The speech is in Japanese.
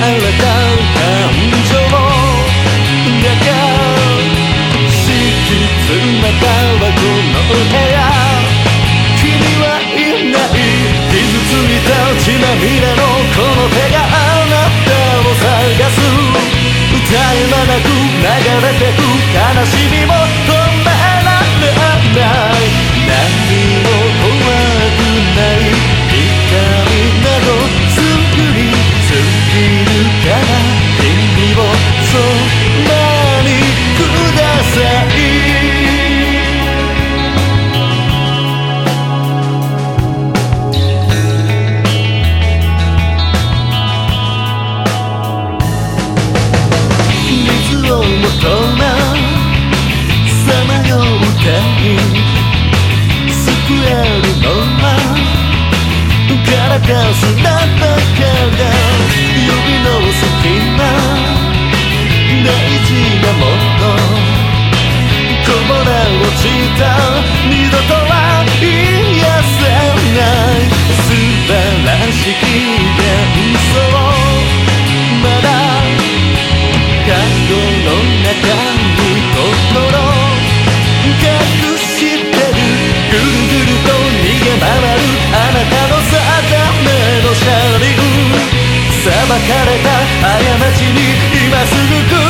れた感情だ中敷き詰めたはこの部屋君はいない傷ついた血涙のこの手があなたを探す歌えばなく流れてく悲しみもに救えるのはガラガスなんだから指の先は大事なものれた過ちに今すぐ